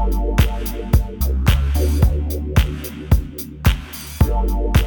I want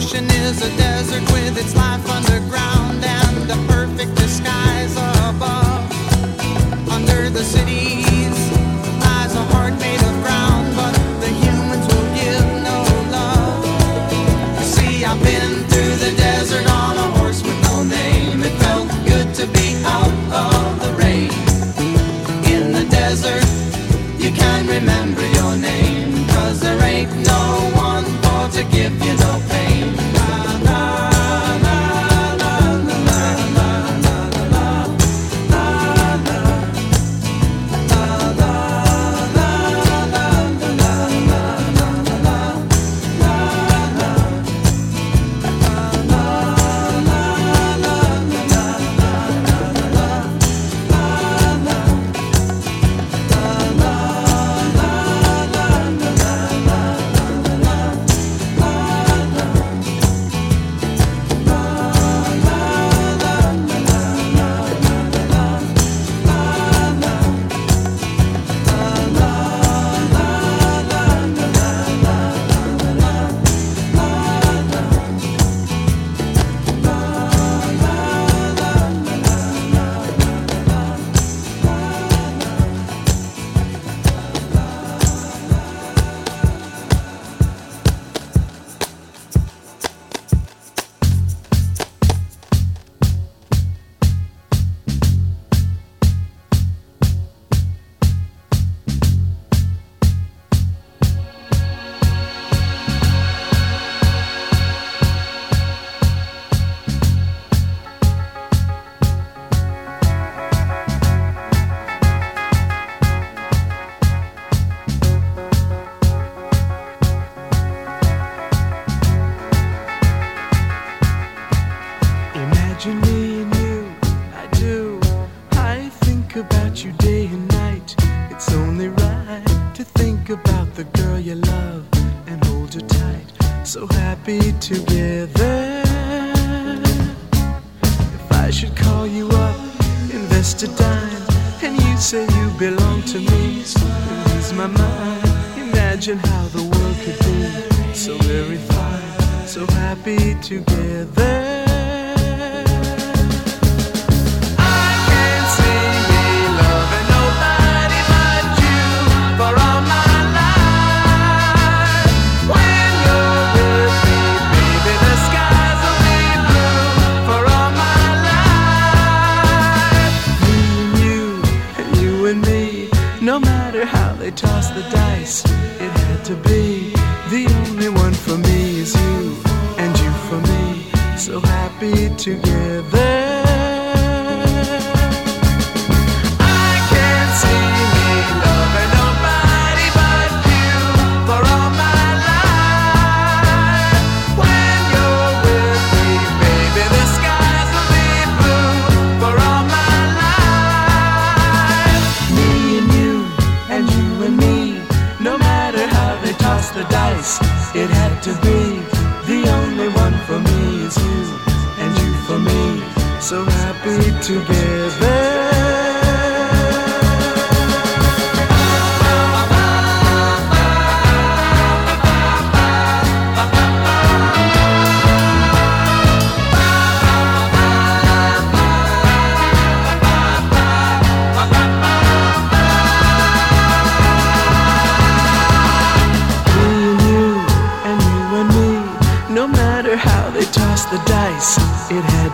ocean is a desert with its life underground and the perfect disguise above. Under the cities lies a heart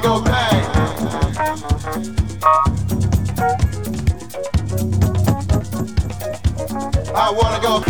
See how we're gonna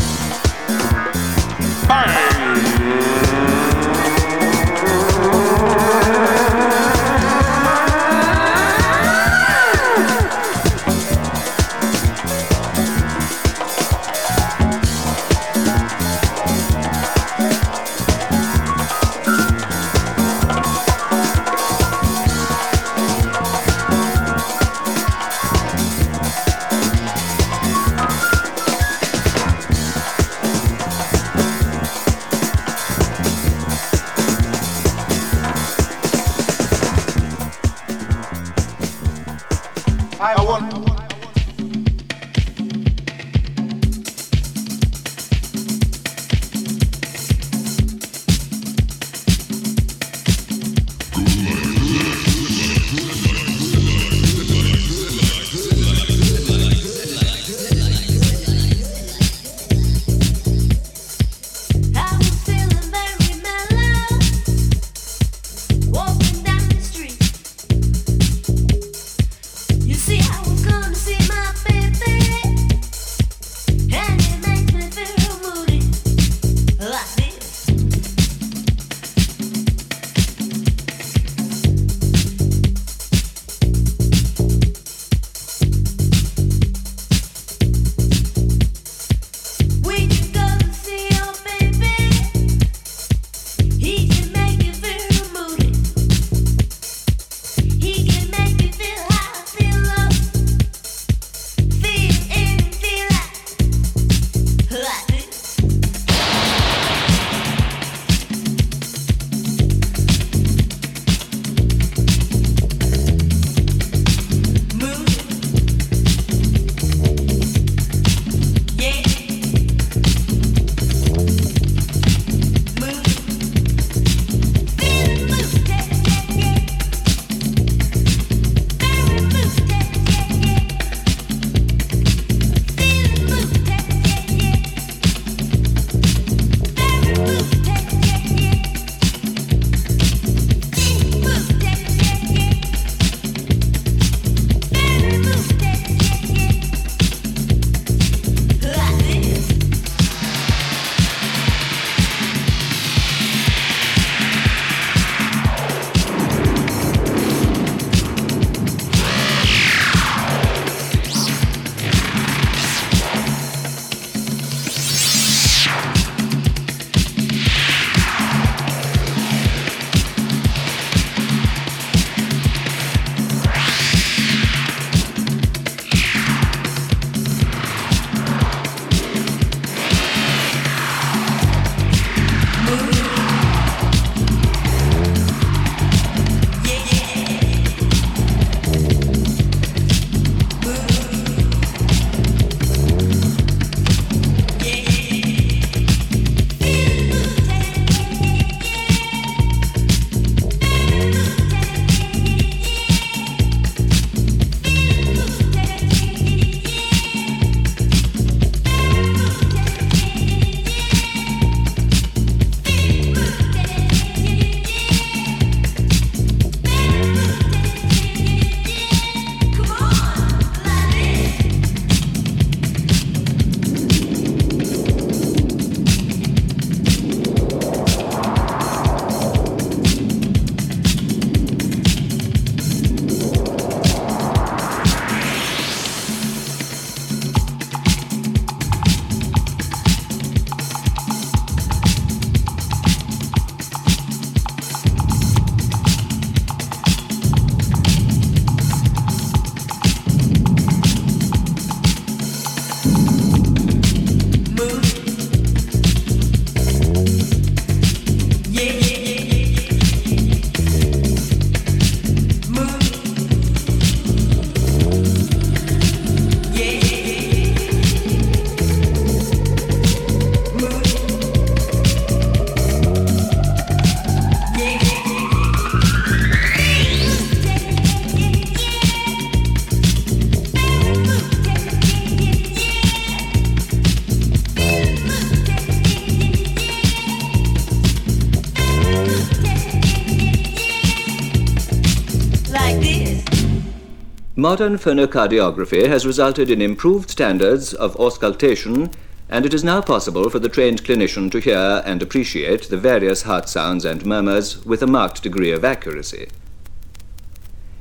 Modern phonocardiography has resulted in improved standards of auscultation, and it is now possible for the trained clinician to hear and appreciate the various heart sounds and murmurs with a marked degree of accuracy.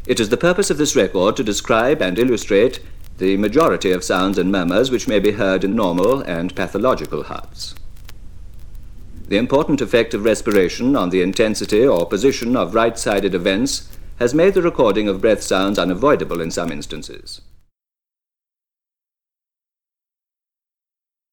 It is the purpose of this record to describe and illustrate the majority of sounds and murmurs which may be heard in normal and pathological hearts. The important effect of respiration on the intensity or position of right-sided events has made the recording of breath sounds unavoidable in some instances.